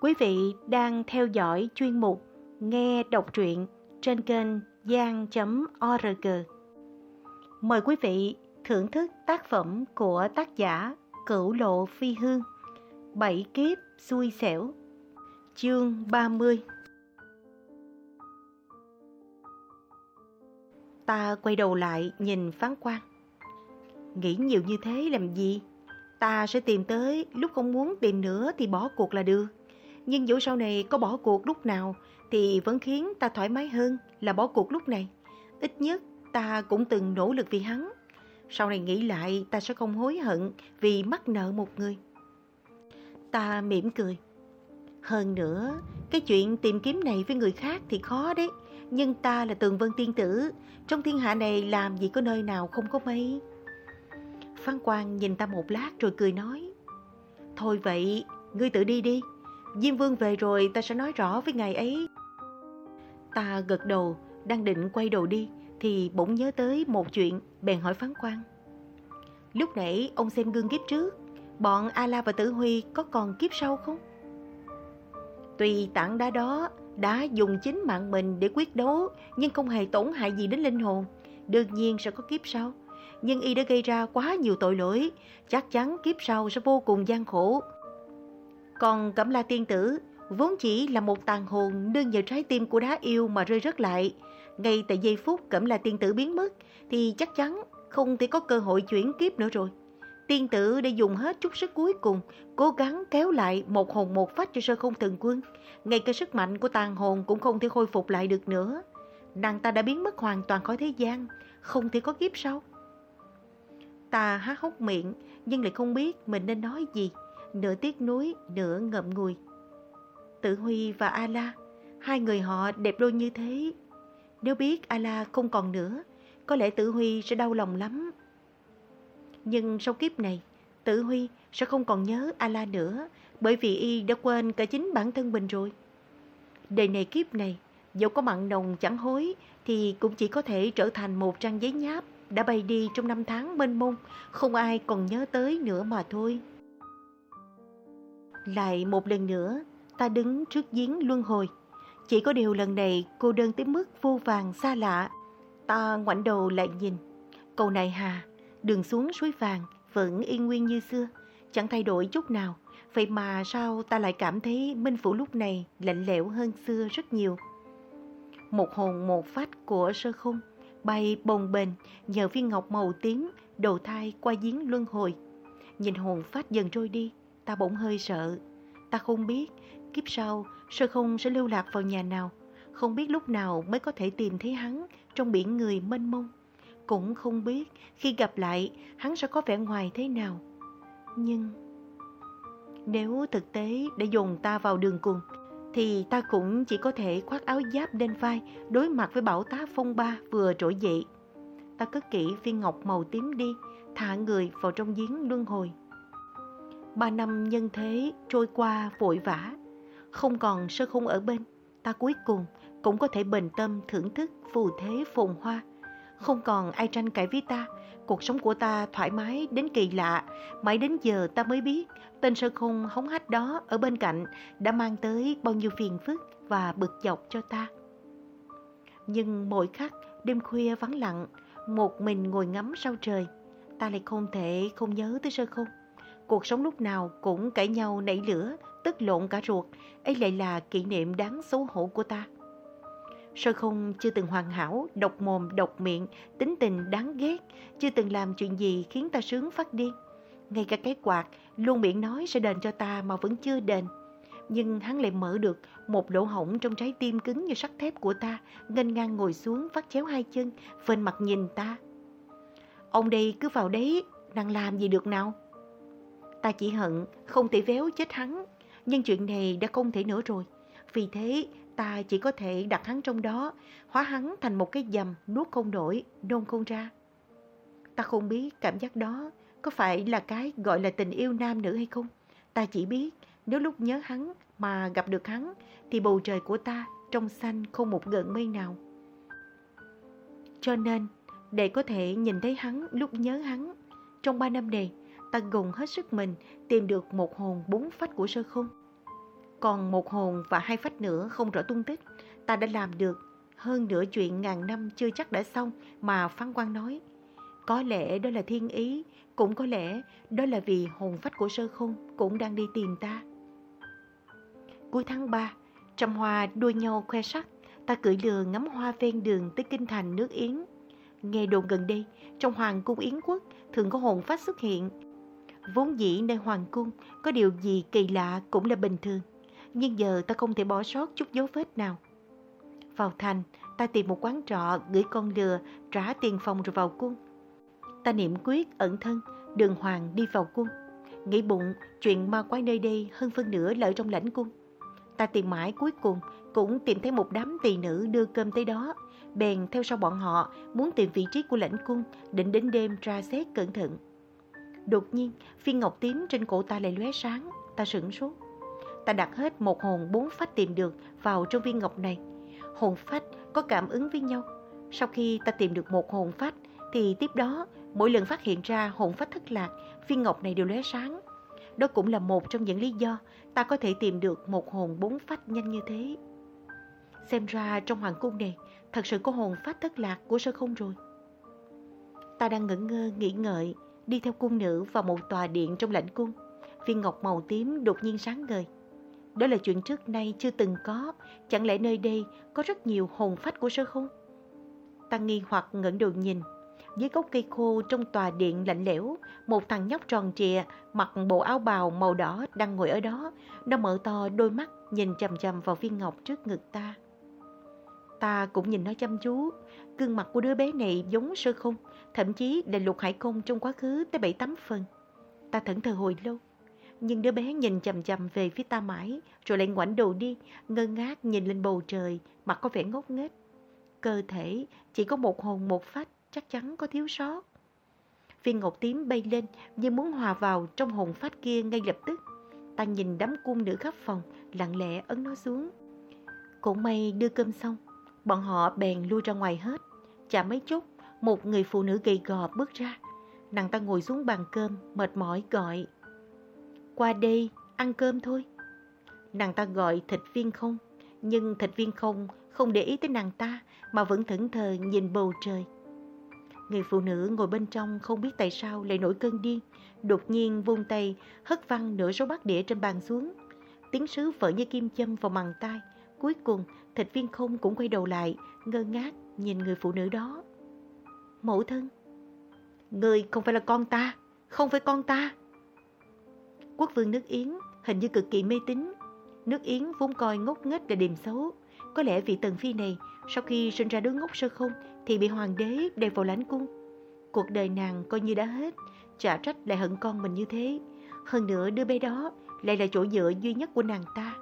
Quý vị đang theo dõi chuyên mục Nghe đọc truyện trên kênh gian.org. Mời quý vị thưởng thức tác phẩm của tác giả Cửu Lộ Phi Hương Bảy kiếp xui xẻo Chương 30 Ta quay đầu lại nhìn phán quan Nghĩ nhiều như thế làm gì? Ta sẽ tìm tới, lúc không muốn tìm nữa thì bỏ cuộc là được. Nhưng dẫu sau này có bỏ cuộc lúc nào thì vẫn khiến ta thoải mái hơn là bỏ cuộc lúc này. Ít nhất ta cũng từng nỗ lực vì hắn. Sau này nghĩ lại ta sẽ không hối hận vì mắc nợ một người. Ta mỉm cười. Hơn nữa, cái chuyện tìm kiếm này với người khác thì khó đấy. Nhưng ta là tường vân tiên tử, trong thiên hạ này làm gì có nơi nào không có mây. Phan Quang nhìn ta một lát rồi cười nói. Thôi vậy, ngươi tự đi đi. Diêm Vương về rồi ta sẽ nói rõ với ngài ấy. Ta gật đầu, đang định quay đầu đi, thì bỗng nhớ tới một chuyện, bèn hỏi Phán Quan. Lúc nãy ông xem gương kiếp trước, bọn A-La và Tử Huy có còn kiếp sau không? Tuy tảng đá đó đã dùng chính mạng mình để quyết đấu, nhưng không hề tổn hại gì đến linh hồn. Đương nhiên sẽ có kiếp sau nhưng y đã gây ra quá nhiều tội lỗi, chắc chắn kiếp sau sẽ vô cùng gian khổ. Còn Cẩm La Tiên Tử vốn chỉ là một tàn hồn nương vào trái tim của đá yêu mà rơi rớt lại. Ngay tại giây phút Cẩm La Tiên Tử biến mất thì chắc chắn không thể có cơ hội chuyển kiếp nữa rồi. Tiên tử đã dùng hết chút sức cuối cùng, cố gắng kéo lại một hồn một phách cho sơ không thần quân. Ngay cả sức mạnh của tàn hồn cũng không thể khôi phục lại được nữa. Nàng ta đã biến mất hoàn toàn khỏi thế gian, không thể có kiếp sau. Ta há hốc miệng nhưng lại không biết mình nên nói gì, nửa tiếc nuối, nửa ngậm ngùi. Tử Huy và Ala, hai người họ đẹp đôi như thế. Nếu biết Ala không còn nữa, có lẽ Tử Huy sẽ đau lòng lắm. Nhưng sau kiếp này, Tử Huy sẽ không còn nhớ Ala nữa, bởi vì y đã quên cả chính bản thân mình rồi. Đời này kiếp này, dẫu có mặn nồng chẳng hối, thì cũng chỉ có thể trở thành một trang giấy nháp đã bay đi trong năm tháng mênh mông, không ai còn nhớ tới nữa mà thôi. Lại một lần nữa, ta đứng trước giếng luân hồi. Chỉ có điều lần này cô đơn tới mức vô vàng xa lạ. Ta ngoảnh đầu lại nhìn. Cầu này hà, đường xuống suối vàng vẫn yên nguyên như xưa, chẳng thay đổi chút nào. Vậy mà sao ta lại cảm thấy Minh Phủ lúc này lạnh lẽo hơn xưa rất nhiều. Một hồn một phách của sơ khung bay bồng bềnh nhờ viên ngọc màu tím đầu thai qua giếng luân hồi. Nhìn hồn phách dần trôi đi, ta bỗng hơi sợ. Ta không biết kiếp sau sơ không sẽ lưu lạc vào nhà nào, không biết lúc nào mới có thể tìm thấy hắn trong biển người mênh mông. Cũng không biết khi gặp lại hắn sẽ có vẻ ngoài thế nào. Nhưng nếu thực tế đã dồn ta vào đường cùng, thì ta cũng chỉ có thể khoác áo giáp lên vai đối mặt với bão tá phong ba vừa trỗi dậy. Ta cất kỹ viên ngọc màu tím đi, thả người vào trong giếng luân hồi. Ba năm nhân thế trôi qua vội vã, không còn sơ khung ở bên, ta cuối cùng cũng có thể bình tâm thưởng thức phù thế phồn hoa. Không còn ai tranh cãi với ta, cuộc sống của ta thoải mái đến kỳ lạ, mãi đến giờ ta mới biết tên sơ khung hống hách đó ở bên cạnh đã mang tới bao nhiêu phiền phức và bực dọc cho ta. Nhưng mỗi khắc đêm khuya vắng lặng, một mình ngồi ngắm sao trời, ta lại không thể không nhớ tới sơ khung. Cuộc sống lúc nào cũng cãi nhau nảy lửa, tức lộn cả ruột, ấy lại là kỷ niệm đáng xấu hổ của ta. Sơ không chưa từng hoàn hảo, độc mồm, độc miệng, tính tình đáng ghét, chưa từng làm chuyện gì khiến ta sướng phát điên. Ngay cả cái quạt, luôn miệng nói sẽ đền cho ta mà vẫn chưa đền. Nhưng hắn lại mở được một lỗ hổng trong trái tim cứng như sắt thép của ta, nghênh ngang ngồi xuống, vắt chéo hai chân, phên mặt nhìn ta. Ông đây cứ vào đấy, đang làm gì được nào? Ta chỉ hận không thể véo chết hắn, nhưng chuyện này đã không thể nữa rồi. Vì thế, ta chỉ có thể đặt hắn trong đó, hóa hắn thành một cái dầm nuốt không nổi, nôn không ra. Ta không biết cảm giác đó có phải là cái gọi là tình yêu nam nữ hay không? Ta chỉ biết nếu lúc nhớ hắn mà gặp được hắn thì bầu trời của ta trong xanh không một gợn mây nào. Cho nên, để có thể nhìn thấy hắn lúc nhớ hắn, trong ba năm này, ta gồng hết sức mình tìm được một hồn bốn phách của sơ khung. Còn một hồn và hai phách nữa không rõ tung tích. Ta đã làm được. Hơn nửa chuyện ngàn năm chưa chắc đã xong mà phán quan nói. Có lẽ đó là thiên ý, cũng có lẽ đó là vì hồn phách của sơ khung cũng đang đi tìm ta. Cuối tháng 3, trăm hoa đua nhau khoe sắc, ta cưỡi lừa ngắm hoa ven đường tới kinh thành nước Yến. Nghe đồn gần đây, trong hoàng cung Yến quốc thường có hồn phách xuất hiện. Vốn dĩ nơi hoàng cung có điều gì kỳ lạ cũng là bình thường, nhưng giờ ta không thể bỏ sót chút dấu vết nào. Vào thành, ta tìm một quán trọ, gửi con lừa, trả tiền phòng rồi vào cung. Ta niệm quyết ẩn thân, đường hoàng đi vào cung. Nghĩ bụng, chuyện ma quái nơi đây hơn phân nửa lợi trong lãnh cung. Ta tìm mãi cuối cùng cũng tìm thấy một đám tỳ nữ đưa cơm tới đó. Bèn theo sau bọn họ muốn tìm vị trí của lãnh cung, định đến đêm tra xét cẩn thận. Đột nhiên, viên ngọc tím trên cổ ta lại lóe sáng, ta sửng sốt. Ta đặt hết một hồn bốn phách tìm được vào trong viên ngọc này. Hồn phách có cảm ứng với nhau. Sau khi ta tìm được một hồn phách, thì tiếp đó, mỗi lần phát hiện ra hồn phách thất lạc, viên ngọc này đều lóe sáng. Đó cũng là một trong những lý do ta có thể tìm được một hồn bốn phách nhanh như thế. Xem ra trong hoàng cung này thật sự có hồn phách thất lạc của sơ không rồi. Ta đang ngẩn ngơ nghĩ ngợi, đi theo cung nữ vào một tòa điện trong lãnh cung. Viên ngọc màu tím đột nhiên sáng ngời. Đó là chuyện trước nay chưa từng có, chẳng lẽ nơi đây có rất nhiều hồn phách của sơ không? Ta nghi hoặc ngẩng đầu nhìn, dưới gốc cây khô trong tòa điện lạnh lẽo, một thằng nhóc tròn trịa, mặc bộ áo bào màu đỏ đang ngồi ở đó. Nó mở to đôi mắt nhìn chầm chầm vào viên ngọc trước ngực ta. Ta cũng nhìn nó chăm chú. Gương mặt của đứa bé này giống sơ không, thậm chí là lục hải công trong quá khứ tới bảy tám phần. Ta thẫn thờ hồi lâu. Nhưng đứa bé nhìn chầm chầm về phía ta mãi, rồi lại ngoảnh đầu đi, ngơ ngác nhìn lên bầu trời, mặt có vẻ ngốc nghếch. Cơ thể chỉ có một hồn một phách, chắc chắn có thiếu sót. Viên ngọc tím bay lên như muốn hòa vào trong hồn phách kia ngay lập tức. Ta nhìn đám cung nữ khắp phòng, lặng lẽ ấn nó xuống. Cũng may đưa cơm xong, bọn họ bèn lui ra ngoài hết. Chả mấy chút, một người phụ nữ gầy gò bước ra. Nàng ta ngồi xuống bàn cơm, mệt mỏi gọi. Qua đây, ăn cơm thôi. Nàng ta gọi thịt viên không, nhưng thịt viên không không để ý tới nàng ta mà vẫn thẫn thờ nhìn bầu trời. Người phụ nữ ngồi bên trong không biết tại sao lại nổi cơn điên, đột nhiên vung tay hất văng nửa số bát đĩa trên bàn xuống. Tiếng sứ vỡ như kim châm vào màng tai. Cuối cùng, thịt viên không cũng quay đầu lại, ngơ ngác nhìn người phụ nữ đó. Mẫu thân, người không phải là con ta, không phải con ta. Quốc vương nước Yến hình như cực kỳ mê tín. Nước Yến vốn coi ngốc nghếch là điểm xấu. Có lẽ vị tần phi này sau khi sinh ra đứa ngốc sơ không thì bị hoàng đế đem vào lãnh cung. Cuộc đời nàng coi như đã hết, chả trách lại hận con mình như thế. Hơn nữa đứa bé đó lại là chỗ dựa duy nhất của nàng ta.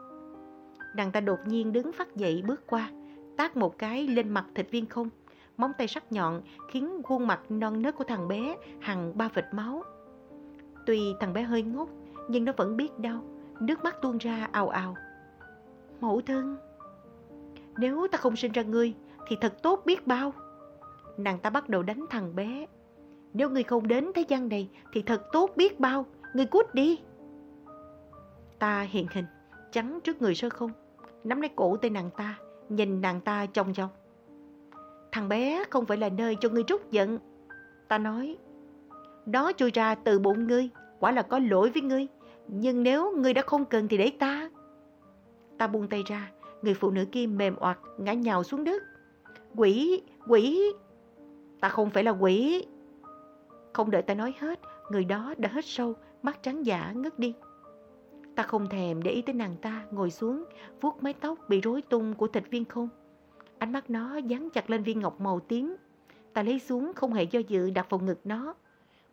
Nàng ta đột nhiên đứng phát dậy bước qua, tát một cái lên mặt thịt viên không. Móng tay sắc nhọn khiến khuôn mặt non nớt của thằng bé hằng ba vệt máu. Tuy thằng bé hơi ngốc, nhưng nó vẫn biết đau, nước mắt tuôn ra ào ào. Mẫu thân, nếu ta không sinh ra ngươi thì thật tốt biết bao. Nàng ta bắt đầu đánh thằng bé. Nếu ngươi không đến thế gian này thì thật tốt biết bao, ngươi cút đi. Ta hiện hình, chắn trước người sơ không, nắm lấy cổ tay nàng ta, nhìn nàng ta chồng chồng. Thằng bé không phải là nơi cho ngươi trút giận. Ta nói, đó chui ra từ bụng ngươi, quả là có lỗi với ngươi. Nhưng nếu ngươi đã không cần thì để ta. Ta buông tay ra, người phụ nữ kia mềm oặt ngã nhào xuống đất. Quỷ, quỷ, ta không phải là quỷ. Không đợi ta nói hết, người đó đã hít sâu, mắt trắng giả ngất đi. Ta không thèm để ý tới nàng ta ngồi xuống, vuốt mái tóc bị rối tung của thịt viên không. Ánh mắt nó dán chặt lên viên ngọc màu tím. Ta lấy xuống không hề do dự đặt vào ngực nó.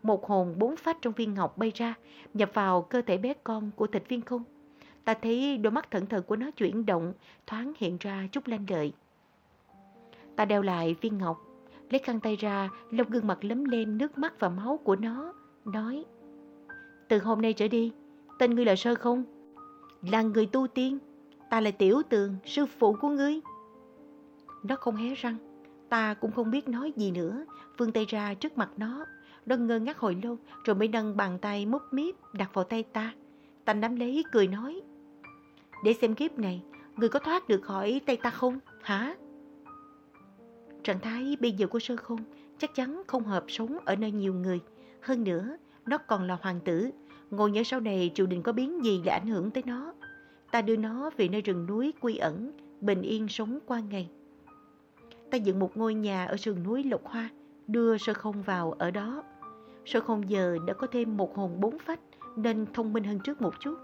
Một hồn bốn phát trong viên ngọc bay ra, nhập vào cơ thể bé con của thịt viên không. Ta thấy đôi mắt thận thờ của nó chuyển động, thoáng hiện ra chút lanh lợi. Ta đeo lại viên ngọc, lấy khăn tay ra, lông gương mặt lấm lên nước mắt và máu của nó, nói Từ hôm nay trở đi, tên ngươi là Sơ không? Là người tu tiên, ta là Tiểu Tường, sư phụ của ngươi. Nó không hé răng, ta cũng không biết nói gì nữa, vươn tay ra trước mặt nó. Nó ngơ ngác hồi lâu, rồi mới nâng bàn tay mút míp đặt vào tay ta. Ta nắm lấy cười nói. để xem kiếp này người có thoát được khỏi tay ta không, hả? Trạng thái bây giờ của sơ không chắc chắn không hợp sống ở nơi nhiều người. Hơn nữa, nó còn là hoàng tử. Ngồi nhớ sau này triều đình có biến gì là ảnh hưởng tới nó. Ta đưa nó về nơi rừng núi quy ẩn, bình yên sống qua ngày. Ta dựng một ngôi nhà ở sườn núi Lộc Hoa, đưa sơ không vào ở đó. Sơ không giờ đã có thêm một hồn bốn phách nên thông minh hơn trước một chút.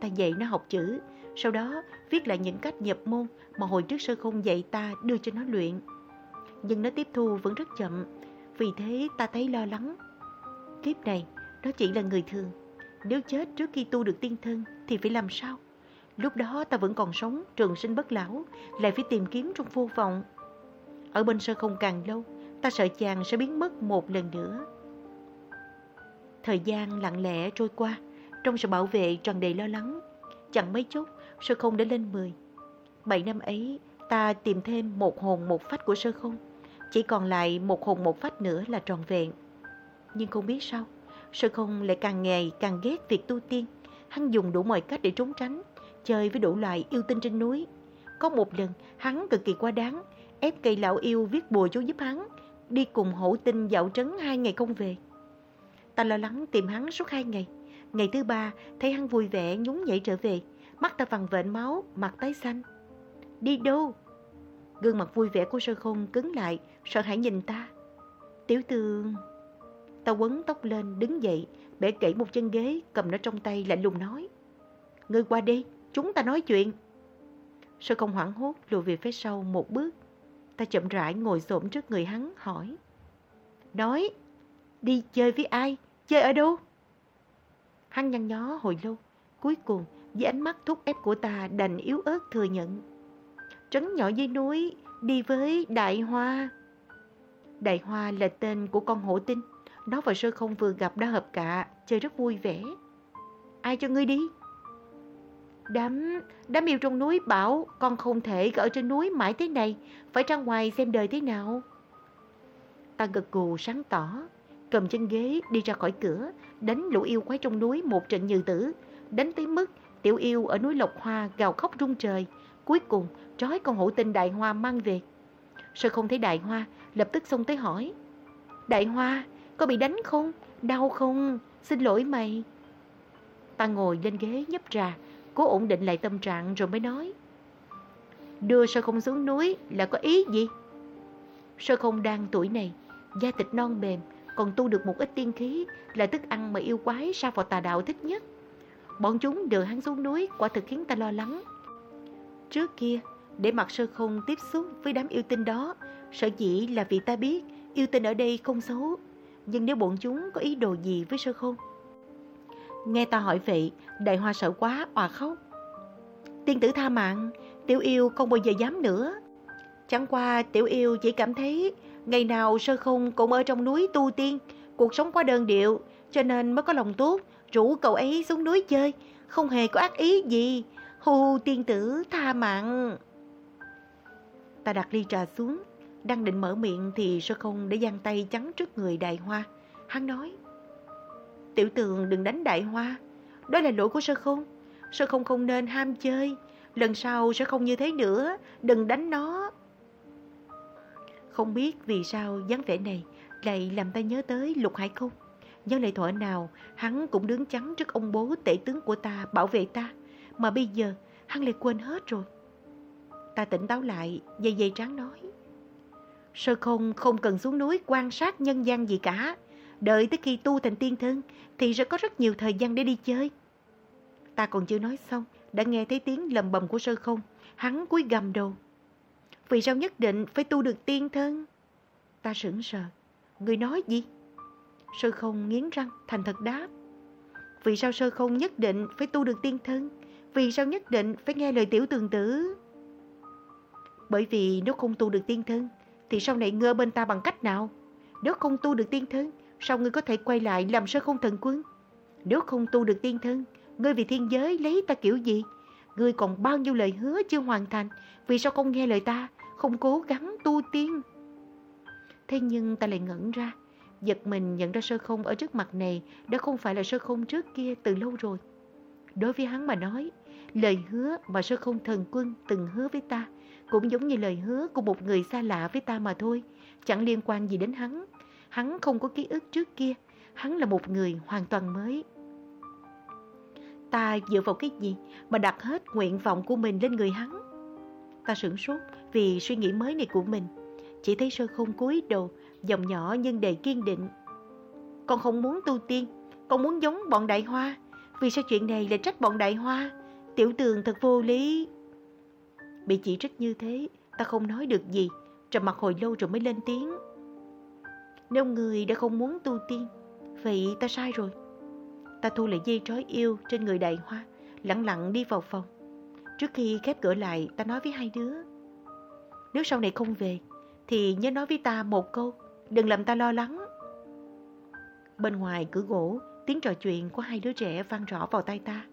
Ta dạy nó học chữ, sau đó viết lại những cách nhập môn mà hồi trước sơ không dạy ta đưa cho nó luyện. Nhưng nó tiếp thu vẫn rất chậm, vì thế ta thấy lo lắng. Kiếp này, nó chỉ là người thường. Nếu chết trước khi tu được tiên thân thì phải làm sao? Lúc đó ta vẫn còn sống, trường sinh bất lão, lại phải tìm kiếm trong vô vọng. Ở bên sơ không càng lâu, ta sợ chàng sẽ biến mất một lần nữa. Thời gian lặng lẽ trôi qua, trong sự bảo vệ tràn đầy lo lắng. Chẳng mấy chốc, sơ không đã lên 10. Bảy năm ấy, ta tìm thêm một hồn một phách của sơ không. Chỉ còn lại một hồn một phách nữa là tròn vẹn. Nhưng không biết sao, sơ không lại càng ngày càng ghét việc tu tiên. Hắn dùng đủ mọi cách để trốn tránh, chơi với đủ loại yêu tinh trên núi. Có một lần, hắn cực kỳ quá đáng, ép cây lão yêu viết bùa chú giúp hắn, đi cùng hổ tinh dạo trấn hai ngày không về. Ta lo lắng tìm hắn suốt hai ngày. Ngày thứ ba, thấy hắn vui vẻ nhún nhảy trở về. Mắt ta vằn vện máu, mặt tái xanh. Đi đâu? Gương mặt vui vẻ của sơ khôn cứng lại, sợ hãi nhìn ta. Tiểu tường... Ta quấn tóc lên, đứng dậy, bẻ gãy một chân ghế, cầm nó trong tay, lạnh lùng nói. Ngươi qua đi, chúng ta nói chuyện. Sơ không hoảng hốt lùi về phía sau một bước. Ta chậm rãi ngồi xổm trước người hắn, hỏi. Nói, đi chơi với ai? Chơi ở đâu? Hắn nhăn nhó hồi lâu, cuối cùng với ánh mắt thúc ép của ta đành yếu ớt thừa nhận. Trấn nhỏ dưới núi, đi với Đại Hoa. Đại Hoa là tên của con hổ tinh. Nó và sơ không vừa gặp đã hợp cả, chơi rất vui vẻ. Ai cho ngươi đi? Đám, đám yêu trong núi bảo con không thể ở trên núi mãi thế này, phải ra ngoài xem đời thế nào. Ta gật gù sáng tỏ, cầm chân ghế đi ra khỏi cửa, đánh lũ yêu quái trong núi một trận như tử, đánh tới mức tiểu yêu ở núi Lộc Hoa gào khóc rung trời, cuối cùng trói con hổ tinh đại hoa mang về. sợ không thấy đại hoa, lập tức xông tới hỏi. Đại hoa, có bị đánh không? Đau không? Xin lỗi mày. Ta ngồi lên ghế nhấp trà, cố ổn định lại tâm trạng rồi mới nói. Đưa sơ không xuống núi là có ý gì? Sơ không đang tuổi này, da thịt non mềm, còn tu được một ít tiên khí là thức ăn mà yêu quái sa vào tà đạo thích nhất. Bọn chúng đưa hắn xuống núi quả thực khiến ta lo lắng. Trước kia, để mặc sơ không tiếp xúc với đám yêu tinh đó, sợ dĩ là vì ta biết yêu tinh ở đây không xấu. Nhưng nếu bọn chúng có ý đồ gì với sơ không? Nghe ta hỏi vậy, đại hoa sợ quá, òa khóc. Tiên tử tha mạng, tiểu yêu không bao giờ dám nữa. Chẳng qua tiểu yêu chỉ cảm thấy ngày nào sơ không cũng ở trong núi tu tiên, cuộc sống quá đơn điệu, cho nên mới có lòng tốt, rủ cậu ấy xuống núi chơi, không hề có ác ý gì. Hù tiên tử tha mạng. Ta đặt ly trà xuống, đang định mở miệng thì sơ không để giang tay chắn trước người đại hoa. Hắn nói, tiểu tường đừng đánh đại hoa, đó là lỗi của sơ không. Sơ không không nên ham chơi, lần sau sẽ không như thế nữa, đừng đánh nó. Không biết vì sao dáng vẻ này lại làm ta nhớ tới lục hải không. Nhớ lại thuở nào hắn cũng đứng chắn trước ông bố tể tướng của ta bảo vệ ta. Mà bây giờ hắn lại quên hết rồi. Ta tỉnh táo lại, dây dây trắng nói. Sơ không không cần xuống núi quan sát nhân gian gì cả. Đợi tới khi tu thành tiên thân thì sẽ có rất nhiều thời gian để đi chơi. Ta còn chưa nói xong, đã nghe thấy tiếng lầm bầm của sơ không. Hắn cúi gầm đầu. Vì sao nhất định phải tu được tiên thân? Ta sững sờ. Người nói gì? Sơ không nghiến răng, thành thật đáp. Vì sao sơ không nhất định phải tu được tiên thân? Vì sao nhất định phải nghe lời tiểu tường tử? Bởi vì nếu không tu được tiên thân, thì sau này ngơ bên ta bằng cách nào? Nếu không tu được tiên thân, sao ngươi có thể quay lại làm sơ không thần quân? Nếu không tu được tiên thân, ngươi vì thiên giới lấy ta kiểu gì? Ngươi còn bao nhiêu lời hứa chưa hoàn thành, vì sao không nghe lời ta, không cố gắng tu tiên? Thế nhưng ta lại ngẩn ra, giật mình nhận ra sơ không ở trước mặt này đã không phải là sơ không trước kia từ lâu rồi. Đối với hắn mà nói, lời hứa mà sơ không thần quân từng hứa với ta cũng giống như lời hứa của một người xa lạ với ta mà thôi, chẳng liên quan gì đến hắn. Hắn không có ký ức trước kia, hắn là một người hoàn toàn mới. Ta dựa vào cái gì mà đặt hết nguyện vọng của mình lên người hắn? Ta sửng sốt vì suy nghĩ mới này của mình. Chỉ thấy sơ không cúi đầu, giọng nhỏ nhưng đầy kiên định. Con không muốn tu tiên, con muốn giống bọn đại hoa. Vì sao chuyện này lại trách bọn đại hoa? Tiểu tường thật vô lý. Bị chỉ trích như thế, ta không nói được gì, trầm mặt hồi lâu rồi mới lên tiếng. Nếu người đã không muốn tu tiên, vậy ta sai rồi. Ta thu lại dây trói yêu trên người đại hoa, lặng lặng đi vào phòng. Trước khi khép cửa lại, ta nói với hai đứa. Nếu sau này không về, thì nhớ nói với ta một câu, đừng làm ta lo lắng. Bên ngoài cửa gỗ, tiếng trò chuyện của hai đứa trẻ vang rõ vào tai ta.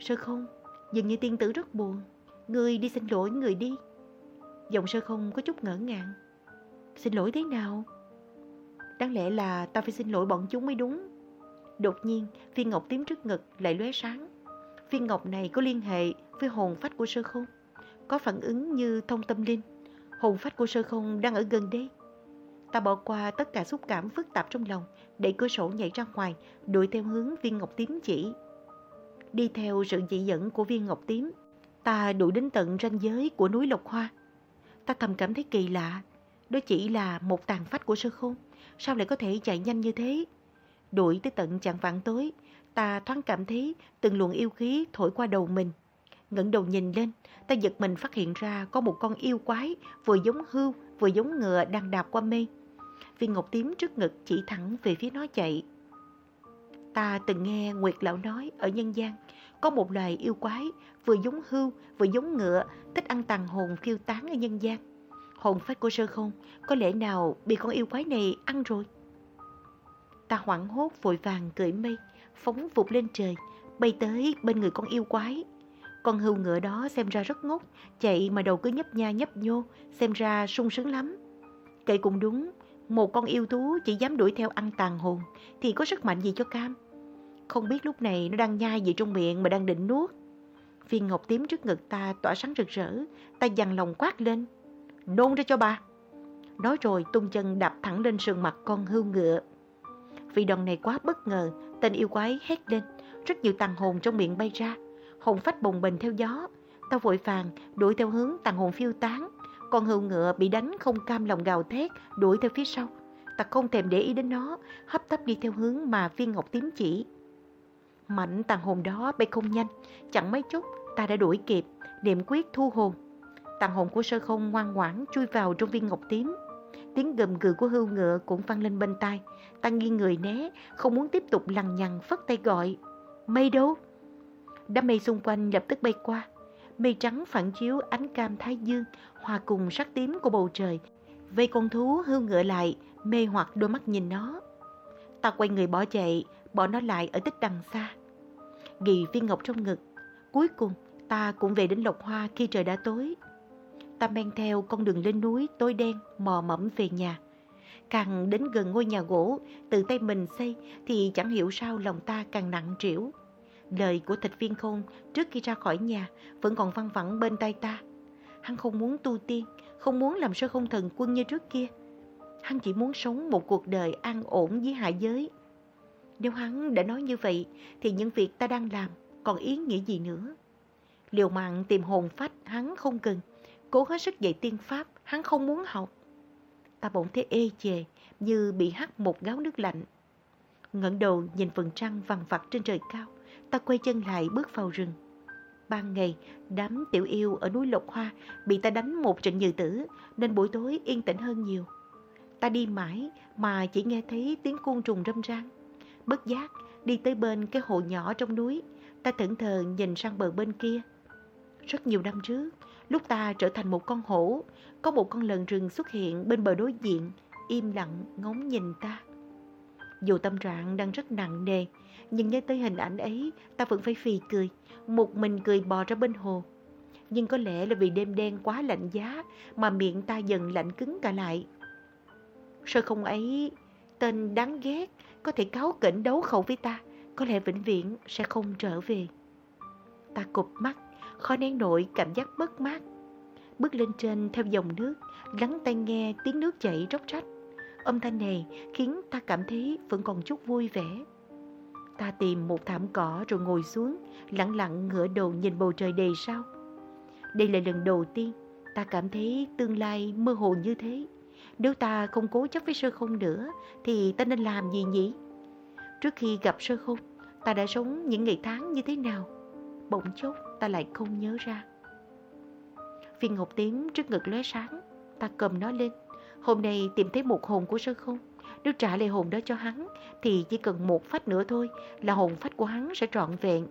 Sơ không, dường như tiên tử rất buồn. Người đi xin lỗi người đi. Giọng sơ không có chút ngỡ ngàng. Xin lỗi thế nào? Đáng lẽ là ta phải xin lỗi bọn chúng mới đúng. Đột nhiên, viên ngọc tím trước ngực lại lóe sáng. Viên ngọc này có liên hệ với hồn phách của sơ không. Có phản ứng như thông tâm linh. Hồn phách của sơ không đang ở gần đây. Ta bỏ qua tất cả xúc cảm phức tạp trong lòng, đẩy cửa sổ nhảy ra ngoài, đuổi theo hướng viên ngọc tím chỉ. Đi theo sự chỉ dẫn của viên ngọc tím, ta đuổi đến tận ranh giới của núi Lộc Hoa. Ta thầm cảm thấy kỳ lạ, đó chỉ là một tàn phách của sơ không sao lại có thể chạy nhanh như thế? Đuổi tới tận chạng vạn tối, ta thoáng cảm thấy từng luồng yêu khí thổi qua đầu mình. ngẩng đầu nhìn lên, ta giật mình phát hiện ra có một con yêu quái vừa giống hươu vừa giống ngựa đang đạp qua mê. Viên ngọc tím trước ngực chỉ thẳng về phía nó chạy. Ta từng nghe Nguyệt Lão nói ở nhân gian có một loài yêu quái vừa giống hươu vừa giống ngựa thích ăn tàn hồn phiêu tán ở nhân gian. Hồn phách của sơ không có lẽ nào bị con yêu quái này ăn rồi? Ta hoảng hốt vội vàng cưỡi mây, phóng vụt lên trời, bay tới bên người con yêu quái. Con hươu ngựa đó xem ra rất ngốc, chạy mà đầu cứ nhấp nha nhấp nhô, xem ra sung sướng lắm. Kệ cũng đúng, một con yêu thú chỉ dám đuổi theo ăn tàn hồn thì có sức mạnh gì cho cam. Không biết lúc này nó đang nhai gì trong miệng mà đang định nuốt. Viên ngọc tím trước ngực ta tỏa sáng rực rỡ, ta dằn lòng quát lên. Nôn ra cho bà. Nói rồi tung chân đạp thẳng lên sườn mặt con hươu ngựa. Vì đòn này quá bất ngờ, tên yêu quái hét lên. Rất nhiều tàn hồn trong miệng bay ra, hồn phách bồng bềnh theo gió. Ta vội vàng đuổi theo hướng tàn hồn phiêu tán. Con hươu ngựa bị đánh không cam lòng gào thét, đuổi theo phía sau. Ta không thèm để ý đến nó, hấp tấp đi theo hướng mà viên ngọc tím chỉ. Mạnh tàn hồn đó bay không nhanh, chẳng mấy chốc ta đã đuổi kịp, niệm quyết thu hồn. Tàn hồn của sơ không ngoan ngoãn chui vào trong viên ngọc tím. Tiếng gầm gừ của hưu ngựa cũng vang lên bên tai. Ta nghiêng người né, không muốn tiếp tục lằng nhằng phất tay gọi. Mây đâu? Đám mây xung quanh lập tức bay qua. Mây trắng phản chiếu ánh cam thái dương, hòa cùng sắc tím của bầu trời. Vây con thú hưu ngựa lại, mê hoặc đôi mắt nhìn nó. Ta quay người bỏ chạy, bỏ nó lại ở tích đằng xa. Ghi viên ngọc trong ngực. Cuối cùng, ta cũng về đến Lộc Hoa khi trời đã tối. Ta men theo con đường lên núi tối đen, mò mẫm về nhà. Càng đến gần ngôi nhà gỗ, tự tay mình xây, thì chẳng hiểu sao lòng ta càng nặng trĩu. Lời của thịt viên khôn trước khi ra khỏi nhà vẫn còn văng vẳng bên tay ta. Hắn không muốn tu tiên, không muốn làm sơ không thần quân như trước kia. Hắn chỉ muốn sống một cuộc đời an ổn với hạ giới. Nếu hắn đã nói như vậy, thì những việc ta đang làm còn ý nghĩa gì nữa? Liều mạng tìm hồn phách hắn không cần, cố hết sức dạy tiên pháp hắn không muốn học. Ta bỗng thấy ê chề, như bị hắt một gáo nước lạnh. ngẩng đầu nhìn phần trăng vằn vặt trên trời cao, ta quay chân lại bước vào rừng. Ban ngày, đám tiểu yêu ở núi Lộc Hoa bị ta đánh một trận như tử, nên buổi tối yên tĩnh hơn nhiều. Ta đi mãi mà chỉ nghe thấy tiếng côn trùng râm ran. Bất giác, đi tới bên cái hồ nhỏ trong núi, ta thẫn thờ nhìn sang bờ bên kia. Rất nhiều năm trước, lúc ta trở thành một con hổ, có một con lợn rừng xuất hiện bên bờ đối diện, im lặng ngóng nhìn ta. Dù tâm trạng đang rất nặng nề, nhưng nhớ tới hình ảnh ấy, ta vẫn phải phì cười, một mình cười bò ra bên hồ. Nhưng có lẽ là vì đêm đen quá lạnh giá mà miệng ta dần lạnh cứng cả lại. Sơ không ấy, tên đáng ghét, có thể cáo kỉnh đấu khẩu với ta, có lẽ vĩnh viễn sẽ không trở về. Ta cụp mắt, khó nén nổi cảm giác mất mát. Bước lên trên theo dòng nước, lắng tai nghe tiếng nước chảy róc rách. Âm thanh này khiến ta cảm thấy vẫn còn chút vui vẻ. Ta tìm một thảm cỏ rồi ngồi xuống, lặng lặng ngửa đầu nhìn bầu trời đầy sao. Đây là lần đầu tiên ta cảm thấy tương lai mơ hồ như thế. Nếu ta không cố chấp với sơ không nữa, thì ta nên làm gì nhỉ? Trước khi gặp sơ không, ta đã sống những ngày tháng như thế nào? Bỗng chốc ta lại không nhớ ra. Viên ngọc tím trước ngực lóe sáng, ta cầm nó lên. Hôm nay tìm thấy một hồn của sơ không. Nếu trả lại hồn đó cho hắn, thì chỉ cần một phách nữa thôi là hồn phách của hắn sẽ trọn vẹn.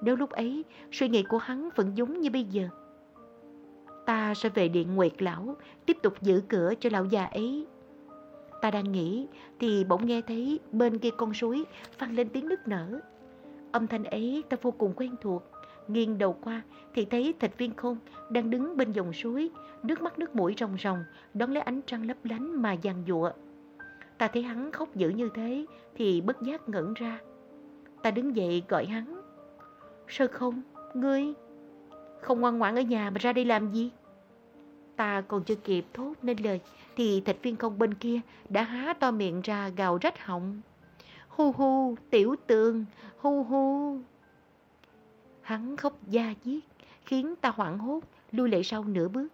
Nếu lúc ấy, suy nghĩ của hắn vẫn giống như bây giờ, ta sẽ về điện Nguyệt Lão, tiếp tục giữ cửa cho lão già ấy. Ta đang nghĩ, thì bỗng nghe thấy bên kia con suối vang lên tiếng nức nở. Âm thanh ấy ta vô cùng quen thuộc. Nghiêng đầu qua thì thấy thịt viên khôn đang đứng bên dòng suối, nước mắt nước mũi ròng ròng, đón lấy ánh trăng lấp lánh mà giàn giụa. Ta thấy hắn khóc dữ như thế thì bất giác ngẩn ra. Ta đứng dậy gọi hắn. Sơ không, ngươi không ngoan ngoãn ở nhà mà ra đây làm gì? Ta còn chưa kịp thốt nên lời thì thịt viên khôn bên kia đã há to miệng ra gào rách họng. Hu hu, tiểu tường, hu hu. Hắn khóc da diết, khiến ta hoảng hốt, lui lại sau nửa bước.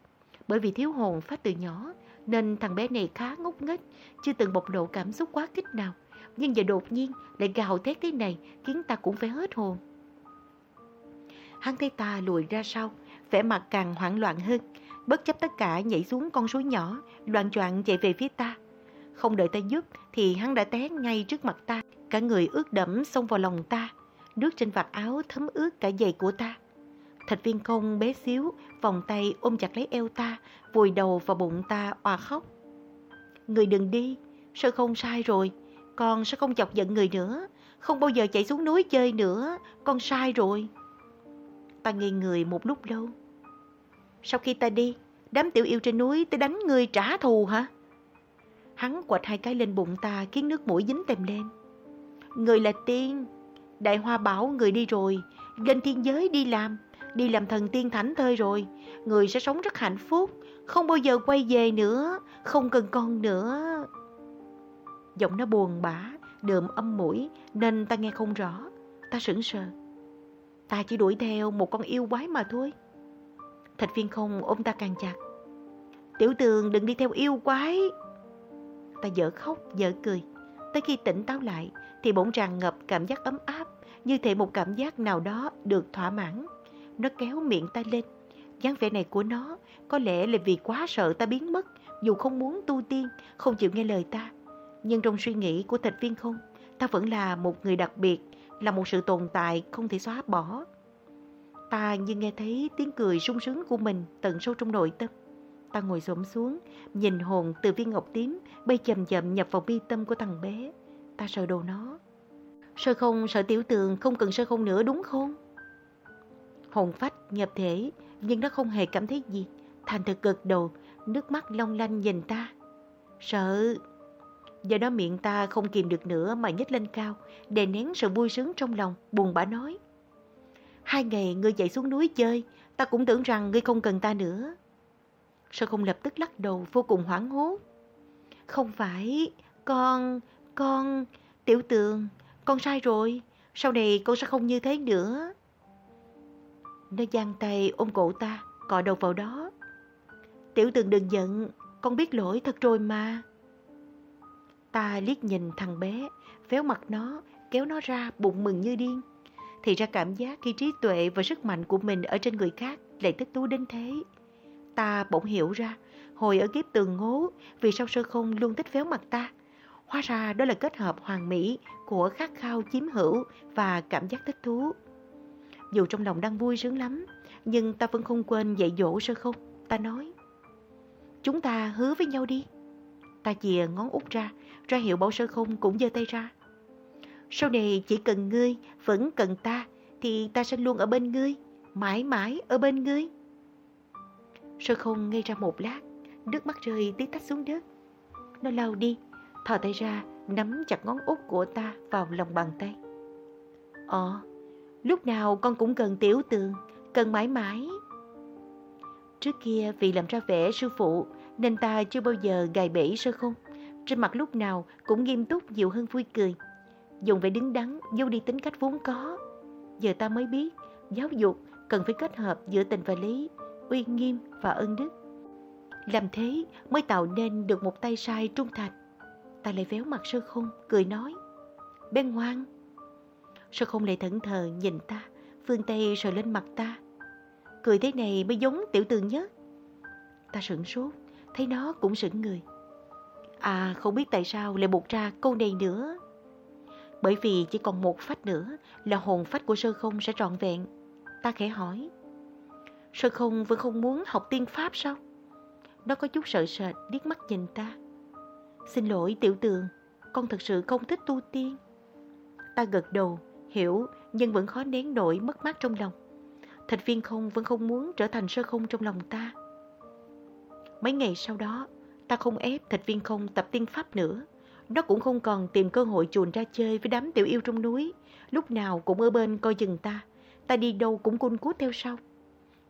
Bởi vì thiếu hồn phát từ nhỏ, nên thằng bé này khá ngốc nghếch, chưa từng bộc lộ cảm xúc quá kích nào. Nhưng giờ đột nhiên lại gào thét thế này, khiến ta cũng phải hết hồn. Hắn thấy ta lùi ra sau, vẻ mặt càng hoảng loạn hơn, bất chấp tất cả nhảy xuống con suối nhỏ, loạn choạng chạy về phía ta. Không đợi ta giúp thì hắn đã té ngay trước mặt ta, cả người ướt đẫm xông vào lòng ta, nước trên vạt áo thấm ướt cả giày của ta. Thạch viên công bé xíu, vòng tay ôm chặt lấy eo ta, vùi đầu vào bụng ta òa khóc. Người đừng đi, sơ không sai rồi, con sẽ không chọc giận người nữa, không bao giờ chạy xuống núi chơi nữa, con sai rồi. Ta ngây người một lúc lâu. Sau khi ta đi, đám tiểu yêu trên núi tới đánh người trả thù hả? Hắn quạch hai cái lên bụng ta khiến nước mũi dính tèm lên. Người là tiên, đại hoa bảo người đi rồi, lên thiên giới đi làm, đi làm thần tiên thánh thơi rồi. Người sẽ sống rất hạnh phúc, không bao giờ quay về nữa, không cần con nữa. Giọng nó buồn bã, đượm âm mũi nên ta nghe không rõ. Ta sững sờ. Ta chỉ đuổi theo một con yêu quái mà thôi. Thạch viên không ôm ta càng chặt. Tiểu tường đừng đi theo yêu quái. Ta dở khóc, dở cười. Tới khi tỉnh táo lại thì bỗng tràn ngập cảm giác ấm áp, như thể một cảm giác nào đó được thỏa mãn. Nó kéo miệng ta lên. dáng vẻ này của nó có lẽ là vì quá sợ ta biến mất, dù không muốn tu tiên, không chịu nghe lời ta. Nhưng trong suy nghĩ của thạch viên không, ta vẫn là một người đặc biệt, là một sự tồn tại không thể xóa bỏ. Ta như nghe thấy tiếng cười sung sướng của mình tận sâu trong nội tâm. Ta ngồi xổm xuống, nhìn hồn từ viên ngọc tím bay chậm chậm nhập vào bi tâm của thằng bé. Ta sợ đồ nó. sợ không sợ tiểu tường không cần sợ không nữa đúng không? Hồn phách nhập thể nhưng nó không hề cảm thấy gì. Thành thực cực đầu, nước mắt long lanh nhìn ta. Sợ. Do đó miệng ta không kìm được nữa mà nhếch lên cao, đè nén sự vui sướng trong lòng, buồn bã nói. Hai ngày ngươi chạy xuống núi chơi, ta cũng tưởng rằng ngươi không cần ta nữa. Sao không lập tức lắc đầu vô cùng hoảng hốt? Không phải, con, con, tiểu tường, con sai rồi, sau này con sẽ không như thế nữa. Nó giang tay ôm cổ ta, cọ đầu vào đó. Tiểu tường đừng giận, con biết lỗi thật rồi mà. Ta liếc nhìn thằng bé, véo mặt nó, kéo nó ra, bụng mừng như điên thì ra cảm giác khi trí tuệ và sức mạnh của mình ở trên người khác lại thích thú đến thế. Ta bỗng hiểu ra, hồi ở kiếp tường ngố, vì sao sơ không luôn thích véo mặt ta. Hóa ra đó là kết hợp hoàn mỹ của khát khao chiếm hữu và cảm giác thích thú. Dù trong lòng đang vui sướng lắm, nhưng ta vẫn không quên dạy dỗ sơ không. Ta nói, chúng ta hứa với nhau đi. Ta chìa ngón út ra, ra hiệu bảo sơ không cũng giơ tay ra. Sau này chỉ cần ngươi, vẫn cần ta, thì ta sẽ luôn ở bên ngươi, mãi mãi ở bên ngươi. Sơ không ngây ra một lát, nước mắt rơi tí tách xuống đất. Nó lau đi, thò tay ra, nắm chặt ngón út của ta vào lòng bàn tay. Ờ, lúc nào con cũng cần tiểu tường, cần mãi mãi. Trước kia vì làm ra vẻ sư phụ nên ta chưa bao giờ gài bẫy sơ không. Trên mặt lúc nào cũng nghiêm túc nhiều hơn vui cười. Dùng vẻ đứng đắn, vô đi tính cách vốn có. Giờ ta mới biết, giáo dục cần phải kết hợp giữa tình và lý, uy nghiêm và ân đức. Làm thế mới tạo nên được một tay sai trung thành. Ta lại véo mặt sơ khung cười nói. bé ngoan. Sơ khung lại thẫn thờ nhìn ta, phương tay rồi lên mặt ta. Cười thế này mới giống tiểu tường nhất. Ta sửng sốt, thấy nó cũng sững người. À không biết tại sao lại buộc ra câu này nữa. Bởi vì chỉ còn một phách nữa là hồn phách của sơ không sẽ trọn vẹn. Ta khẽ hỏi. Sơ không vẫn không muốn học tiên pháp sao? Nó có chút sợ sệt, điếc mắt nhìn ta. Xin lỗi tiểu tường, con thật sự không thích tu tiên. Ta gật đầu, hiểu nhưng vẫn khó nén nổi mất mát trong lòng. Thạch viên không vẫn không muốn trở thành sơ không trong lòng ta. Mấy ngày sau đó, ta không ép thạch viên không tập tiên pháp nữa. Nó cũng không còn tìm cơ hội chuồn ra chơi với đám tiểu yêu trong núi. Lúc nào cũng ở bên coi chừng ta. Ta đi đâu cũng cun cút theo sau.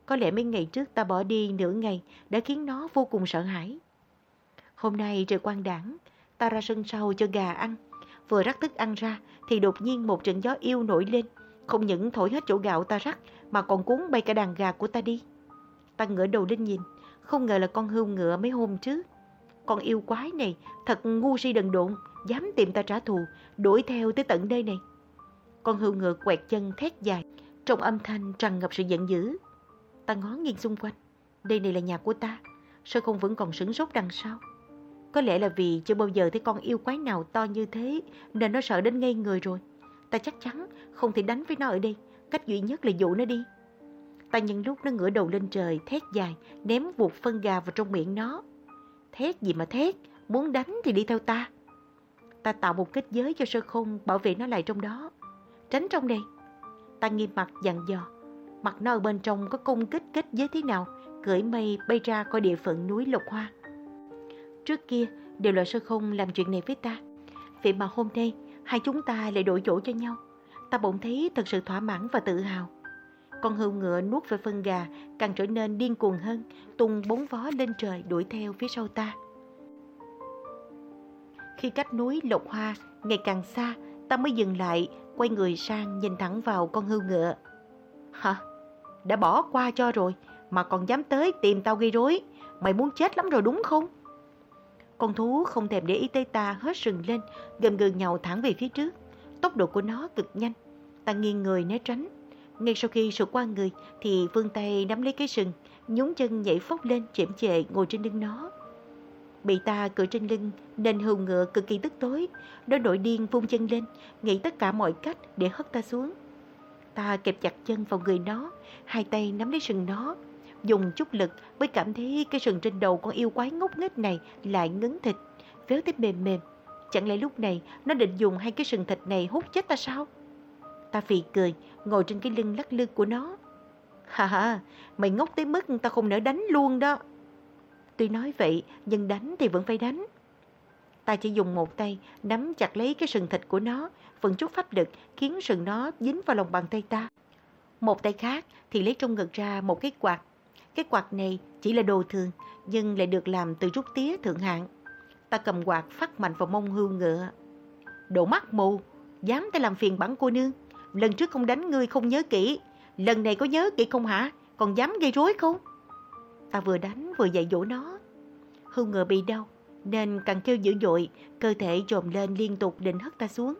Có lẽ mấy ngày trước ta bỏ đi nửa ngày đã khiến nó vô cùng sợ hãi. Hôm nay trời quang đảng, ta ra sân sau cho gà ăn. Vừa rắc thức ăn ra thì đột nhiên một trận gió yêu nổi lên. Không những thổi hết chỗ gạo ta rắc mà còn cuốn bay cả đàn gà của ta đi. Ta ngửa đầu lên nhìn, không ngờ là con hươu ngựa mấy hôm trước. Con yêu quái này thật ngu si đần độn, dám tìm ta trả thù, đuổi theo tới tận đây này. Con hươu ngựa quẹt chân thét dài, trong âm thanh tràn ngập sự giận dữ. Ta ngó nghiêng xung quanh, đây này là nhà của ta, sao không vẫn còn sửng sốt đằng sau? Có lẽ là vì chưa bao giờ thấy con yêu quái nào to như thế nên nó sợ đến ngây người rồi. Ta chắc chắn không thể đánh với nó ở đây, cách duy nhất là dụ nó đi. Ta nhân lúc nó ngửa đầu lên trời, thét dài, ném vụt phân gà vào trong miệng nó. Thét gì mà thét, muốn đánh thì đi theo ta. Ta tạo một kết giới cho sơ khôn bảo vệ nó lại trong đó. Tránh trong đây. Ta nghiêm mặt dặn dò. Mặt nó ở bên trong có công kích kết giới thế nào, cưỡi mây bay ra coi địa phận núi Lộc Hoa. Trước kia đều là sơ không làm chuyện này với ta. Vậy mà hôm nay hai chúng ta lại đổi chỗ cho nhau. Ta bỗng thấy thật sự thỏa mãn và tự hào. Con hươu ngựa nuốt về phân gà càng trở nên điên cuồng hơn, tung bốn vó lên trời đuổi theo phía sau ta. Khi cách núi Lộc Hoa ngày càng xa, ta mới dừng lại, quay người sang nhìn thẳng vào con hươu ngựa. Hả? Đã bỏ qua cho rồi, mà còn dám tới tìm tao gây rối. Mày muốn chết lắm rồi đúng không? Con thú không thèm để ý tới ta hết sừng lên, gầm gừ nhào thẳng về phía trước. Tốc độ của nó cực nhanh. Ta nghiêng người né tránh. Ngay sau khi sụt qua người thì vương tay nắm lấy cái sừng, nhún chân nhảy phóc lên chễm chệ ngồi trên lưng nó. Bị ta cựa trên lưng nên hưu ngựa cực kỳ tức tối. Nó nổi điên vung chân lên, nghĩ tất cả mọi cách để hất ta xuống. Ta kẹp chặt chân vào người nó, hai tay nắm lấy sừng nó, dùng chút lực mới cảm thấy cái sừng trên đầu con yêu quái ngốc nghếch này lại ngấn thịt, véo tới mềm mềm. Chẳng lẽ lúc này nó định dùng hai cái sừng thịt này hút chết ta sao? Ta phì cười, ngồi trên cái lưng lắc lư của nó. Hà hà, mày ngốc tới mức ta không nỡ đánh luôn đó. Tuy nói vậy, nhưng đánh thì vẫn phải đánh. Ta chỉ dùng một tay nắm chặt lấy cái sừng thịt của nó, vận chút pháp lực khiến sừng nó dính vào lòng bàn tay ta. Một tay khác thì lấy trong ngực ra một cái quạt. Cái quạt này chỉ là đồ thường, nhưng lại được làm từ rút tía thượng hạng. Ta cầm quạt phát mạnh vào mông hưu ngựa. Đồ mắt mù, dám ta làm phiền bản cô nương. Lần trước không đánh ngươi không nhớ kỹ, lần này có nhớ kỹ không hả? Còn dám gây rối không? Ta vừa đánh vừa dạy dỗ nó. Hưu ngựa bị đau, nên càng kêu dữ dội, cơ thể trồm lên liên tục định hất ta xuống.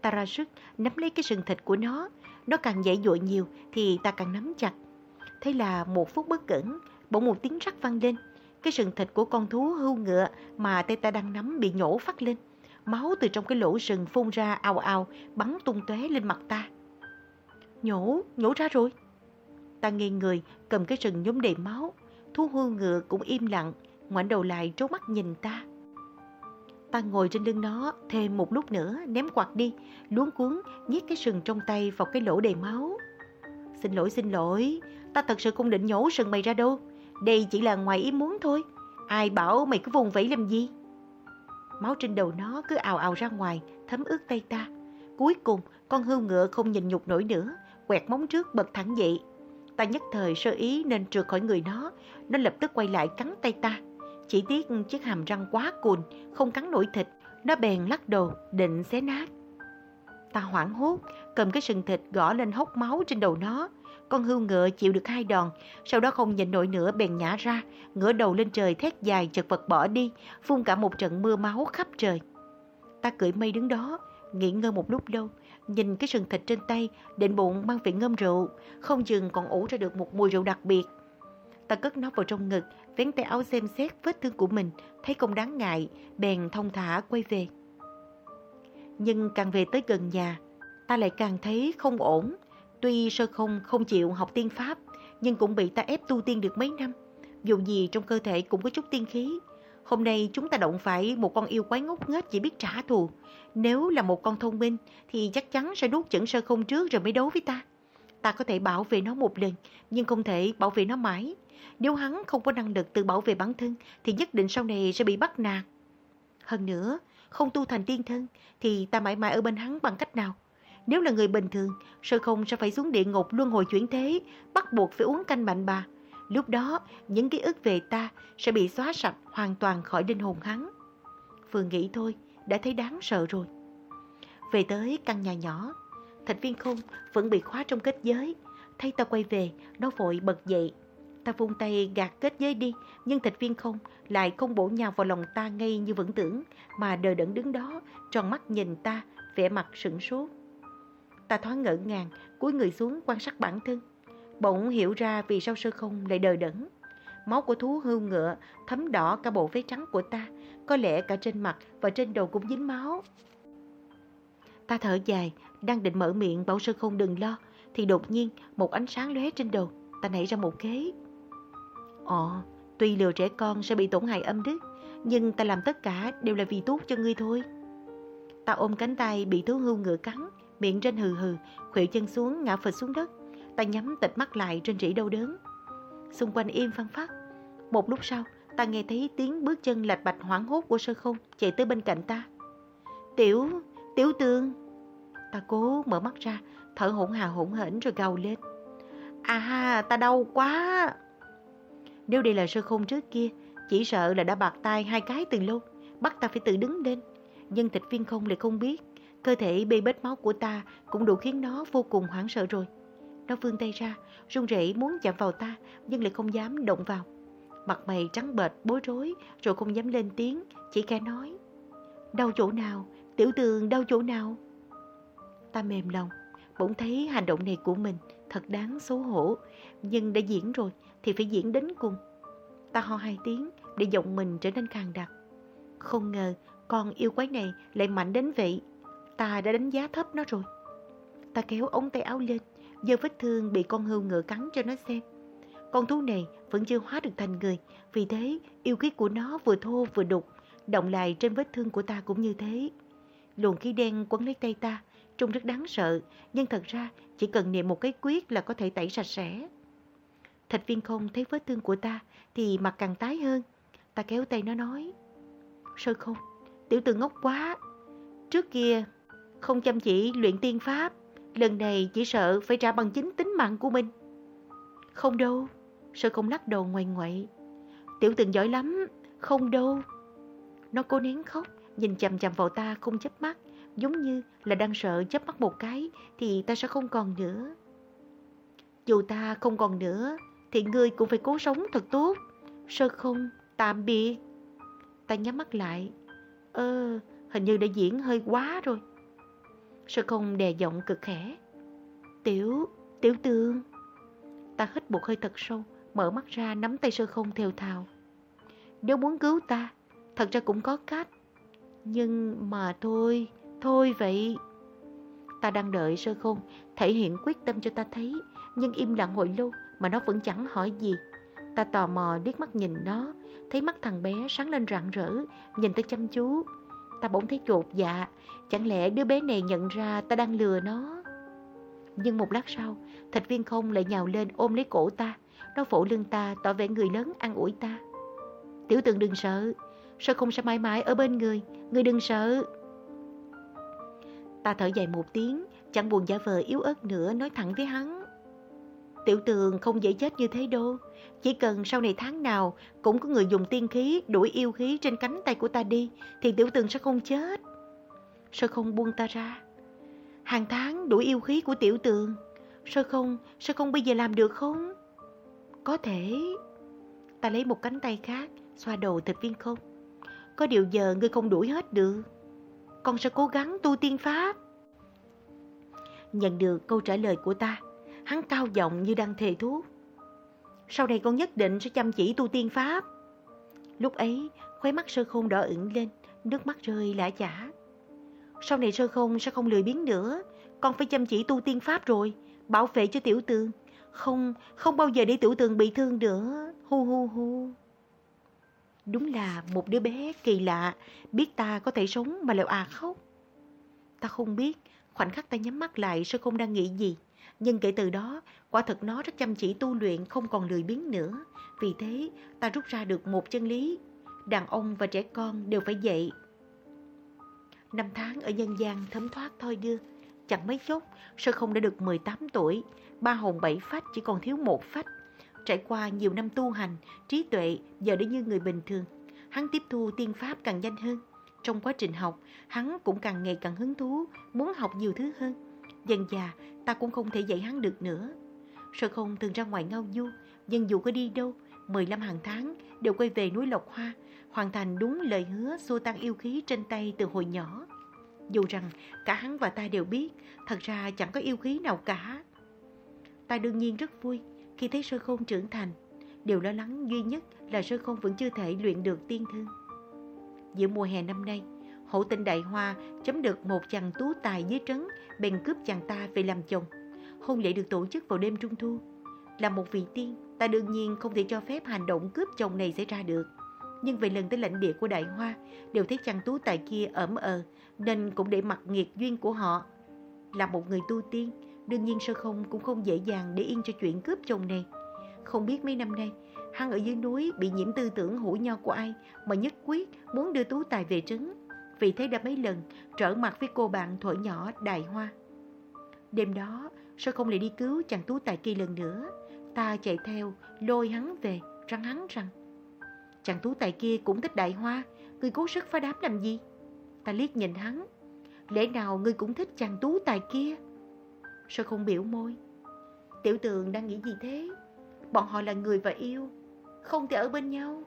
Ta ra sức nắm lấy cái sừng thịt của nó, nó càng dậy dội nhiều thì ta càng nắm chặt. Thế là một phút bất cẩn, bỗng một tiếng rắc vang lên. Cái sừng thịt của con thú hưu ngựa mà tay ta đang nắm bị nhổ phát lên. Máu từ trong cái lỗ sừng phun ra ào ào, bắn tung tóe lên mặt ta. Nhổ, nhổ ra rồi. Ta nghiêng người, cầm cái sừng nhúm đầy máu. Thú hưu ngựa cũng im lặng, ngoảnh đầu lại trố mắt nhìn ta. Ta ngồi trên lưng nó thêm một lúc nữa ném quạt đi, luống cuốn nhét cái sừng trong tay vào cái lỗ đầy máu. Xin lỗi, xin lỗi, ta thật sự không định nhổ sừng mày ra đâu. Đây chỉ là ngoài ý muốn thôi. Ai bảo mày cứ vùng vẫy làm gì? Máu trên đầu nó cứ ào ào ra ngoài, thấm ướt tay ta. Cuối cùng, Con hươu ngựa không nhìn nhục nổi nữa, quẹt móng trước bật thẳng dậy. Ta nhất thời sơ ý nên trượt khỏi người nó, nó lập tức quay lại cắn tay ta. Chỉ tiếc chiếc hàm răng quá cùn, không cắn nổi thịt, nó bèn lắc đầu, định xé nát. Ta hoảng hốt, cầm cái sừng thịt gõ lên hốc máu trên đầu nó. Con hươu ngựa chịu được hai đòn, sau đó không nhịn nổi nữa bèn nhả ra, ngửa đầu lên trời thét dài chật vật bỏ đi, phun cả một trận mưa máu khắp trời. Ta cưỡi mây đứng đó, nghỉ ngơi một lúc lâu, nhìn cái sừng thịt trên tay, định bụng mang vị ngâm rượu, không chừng còn ủ ra được một mùi rượu đặc biệt. Ta cất nó vào trong ngực, vén tay áo xem xét vết thương của mình, thấy không đáng ngại, bèn thông thả quay về. Nhưng càng về tới gần nhà, ta lại càng thấy không ổn. Tuy sơ không không chịu học tiên pháp, nhưng cũng bị ta ép tu tiên được mấy năm. Dù gì trong cơ thể cũng có chút tiên khí. Hôm nay chúng ta động phải một con yêu quái ngốc nghếch chỉ biết trả thù. Nếu là một con thông minh thì chắc chắn sẽ đút chẩn sơ không trước rồi mới đấu với ta. Ta có thể bảo vệ nó một lần, nhưng không thể bảo vệ nó mãi. Nếu hắn không có năng lực tự bảo vệ bản thân thì nhất định sau này sẽ bị bắt nạt. Hơn nữa, không tu thành tiên thân thì ta mãi mãi ở bên hắn bằng cách nào? Nếu là người bình thường, sơ không sẽ phải xuống địa ngục luân hồi chuyển thế, bắt buộc phải uống canh mạnh bà. Lúc đó, những ký ức về ta sẽ bị xóa sạch hoàn toàn khỏi linh hồn hắn. Vừa nghĩ thôi, đã thấy đáng sợ rồi. Về tới căn nhà nhỏ, thạch viên không vẫn bị khóa trong kết giới. Thấy ta quay về, nó vội bật dậy. Ta vung tay gạt kết giới đi, nhưng thịt viên không lại không bổ nhào vào lòng ta ngay như vẫn tưởng, mà đờ đẫn đứng đó, tròn mắt nhìn ta, vẻ mặt sửng sốt. Ta thoáng ngỡ ngàng, cúi người xuống quan sát bản thân. Bỗng hiểu ra vì sao sơ không lại đờ đẫn. Máu của thú hưu ngựa thấm đỏ cả bộ váy trắng của ta, có lẽ cả trên mặt và trên đầu cũng dính máu. Ta thở dài, đang định mở miệng bảo sơ không đừng lo, thì đột nhiên một ánh sáng lóe trên đầu, ta nảy ra một kế. Ồ, tuy lừa trẻ con sẽ bị tổn hại âm đức, nhưng ta làm tất cả đều là vì tốt cho ngươi thôi. Ta ôm cánh tay bị thú hưu ngựa cắn, miệng trên hừ hừ, khuỵu chân xuống ngã phịch xuống đất. Ta nhắm tịch mắt lại trên rỉ đau đớn. Xung quanh im phăng phát. Một lúc sau, ta nghe thấy tiếng bước chân lạch bạch hoảng hốt của sơ không chạy tới bên cạnh ta. Tiểu, tiểu tương. Ta cố mở mắt ra, thở hổn hà hổn hển rồi gào lên. À ha, ta đau quá. Nếu đây là sơ khung trước kia, chỉ sợ là đã bạc tay hai cái từ lâu, bắt ta phải tự đứng lên. Nhưng tịch viên không lại không biết, cơ thể bê bết máu của ta cũng đủ khiến nó vô cùng hoảng sợ rồi. Nó vươn tay ra, run rẩy muốn chạm vào ta, nhưng lại không dám động vào. Mặt mày trắng bệch, bối rối, rồi không dám lên tiếng, chỉ khẽ nói. Đau chỗ nào? Tiểu tường đau chỗ nào? Ta mềm lòng, bỗng thấy hành động này của mình thật đáng xấu hổ, nhưng đã diễn rồi thì phải diễn đến cùng. Ta ho hai tiếng để giọng mình trở nên khàn đặc. Không ngờ con yêu quái này lại mạnh đến vậy. Ta đã đánh giá thấp nó rồi. Ta kéo ống tay áo lên, giơ vết thương bị con hươu ngựa cắn cho nó xem. Con thú này vẫn chưa hóa được thành người, vì thế yêu khí của nó vừa thô vừa đục, động lại trên vết thương của ta cũng như thế. Luồng khí đen quấn lấy tay ta, trông rất đáng sợ, nhưng thật ra chỉ cần niệm một cái quyết là có thể tẩy sạch sẽ. Thạch viên không thấy vết thương của ta thì mặt càng tái hơn. Ta kéo tay nó nói. Sơ không, tiểu tử ngốc quá. Trước kia không chăm chỉ luyện tiên pháp, lần này chỉ sợ phải trả bằng chính tính mạng của mình. Không đâu, sơ không lắc đầu ngoài ngoại. Tiểu tử giỏi lắm, không đâu. Nó cố nén khóc, nhìn chằm chằm vào ta không chớp mắt, giống như là đang sợ chớp mắt một cái thì ta sẽ không còn nữa. Dù ta không còn nữa, thì ngươi cũng phải cố sống thật tốt. Sơ không, tạm biệt. Ta nhắm mắt lại. Ơ, hình như đã diễn hơi quá rồi. Sơ không đè giọng cực khẽ. Tiểu, tiểu tương. Ta hít một hơi thật sâu, mở mắt ra nắm tay sơ không theo thào. Nếu muốn cứu ta, thật ra cũng có cách. Nhưng mà thôi, thôi vậy. Ta đang đợi sơ không thể hiện quyết tâm cho ta thấy, nhưng im lặng hồi lâu mà nó vẫn chẳng hỏi gì. Ta tò mò liếc mắt nhìn nó, thấy mắt thằng bé sáng lên rạng rỡ, nhìn ta chăm chú. Ta bỗng thấy chột dạ, chẳng lẽ đứa bé này nhận ra ta đang lừa nó. Nhưng một lát sau, thạch viên không lại nhào lên ôm lấy cổ ta, nó vỗ lưng ta tỏ vẻ người lớn an ủi ta. Tiểu tường đừng sợ, sao không sẽ mãi mãi ở bên người, người đừng sợ. Ta thở dài một tiếng, chẳng buồn giả vờ yếu ớt nữa nói thẳng với hắn. Tiểu tường không dễ chết như thế đâu. Chỉ cần sau này tháng nào cũng có người dùng tiên khí đuổi yêu khí trên cánh tay của ta đi thì tiểu tường sẽ không chết. Sao không buông ta ra? Hàng tháng đuổi yêu khí của tiểu tường. Sao không, sao không bây giờ làm được không? Có thể. Ta lấy một cánh tay khác, xoa đầu thịt viên không. Có điều giờ ngươi không đuổi hết được. Con sẽ cố gắng tu tiên pháp. Nhận được câu trả lời của ta, hắn cao giọng như đang thề thuốc. Sau này con nhất định sẽ chăm chỉ tu tiên pháp. Lúc ấy, khóe mắt sơ khôn đỏ ửng lên, nước mắt rơi lã chả. Sau này sơ khôn sẽ không lười biếng nữa, con phải chăm chỉ tu tiên pháp rồi, bảo vệ cho tiểu tường. Không, không bao giờ để tiểu tường bị thương nữa, hu hu hu. Đúng là một đứa bé kỳ lạ, biết ta có thể sống mà lại à khóc. Ta không biết, khoảnh khắc ta nhắm mắt lại sơ khôn đang nghĩ gì. Nhưng kể từ đó, quả thật nó rất chăm chỉ tu luyện, không còn lười biếng nữa. Vì thế, ta rút ra được một chân lý. Đàn ông và trẻ con đều phải dậy. Năm tháng ở nhân gian thấm thoát thôi đưa. Chẳng mấy chốc, sơ không đã được 18 tuổi. Ba hồn bảy phách chỉ còn thiếu một phách. Trải qua nhiều năm tu hành, trí tuệ giờ đã như người bình thường. Hắn tiếp thu tiên pháp càng nhanh hơn. Trong quá trình học, hắn cũng càng ngày càng hứng thú, muốn học nhiều thứ hơn. Dần già, ta cũng không thể dạy hắn được nữa. Sợ không thường ra ngoài ngao du, nhưng dù có đi đâu, 15 hàng tháng đều quay về núi Lộc Hoa, hoàn thành đúng lời hứa xua tan yêu khí trên tay từ hồi nhỏ. Dù rằng cả hắn và ta đều biết, thật ra chẳng có yêu khí nào cả. Ta đương nhiên rất vui khi thấy sơ khôn trưởng thành. Điều lo lắng duy nhất là sơ khôn vẫn chưa thể luyện được tiên thương. Giữa mùa hè năm nay, hậu tinh đại hoa chấm được một chàng tú tài dưới trấn, bèn cướp chàng ta về làm chồng. Hôn lễ được tổ chức vào đêm trung thu. Là một vị tiên, ta đương nhiên không thể cho phép hành động cướp chồng này xảy ra được. Nhưng về lần tới lãnh địa của đại hoa, đều thấy chàng tú tài kia ẩm ờ, nên cũng để mặc nghiệt duyên của họ. Là một người tu tiên, đương nhiên sơ không cũng không dễ dàng để yên cho chuyện cướp chồng này. Không biết mấy năm nay, hắn ở dưới núi bị nhiễm tư tưởng hủ nho của ai mà nhất quyết muốn đưa tú tài về trấn. Vì thế đã mấy lần trở mặt với cô bạn thổi nhỏ Đại Hoa. Đêm đó, sao không lại đi cứu chàng tú tài kia lần nữa? Ta chạy theo, lôi hắn về, răng hắn rằng. Chàng tú tài kia cũng thích Đại Hoa, ngươi cố sức phá đám làm gì? Ta liếc nhìn hắn. Lẽ nào ngươi cũng thích chàng tú tài kia? Sao không biểu môi? Tiểu tường đang nghĩ gì thế? Bọn họ là người và yêu, không thể ở bên nhau.